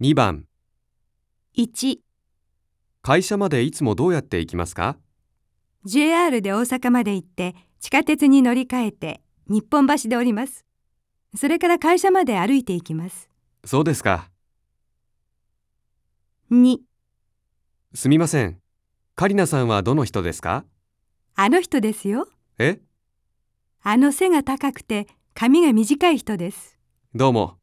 2番、1、会社までいつもどうやって行きますか？JR で大阪まで行って地下鉄に乗り換えて日本橋で降ります。それから会社まで歩いて行きます。そうですか。2、すみません。カリナさんはどの人ですか？あの人ですよ。え？あの背が高くて髪が短い人です。どうも。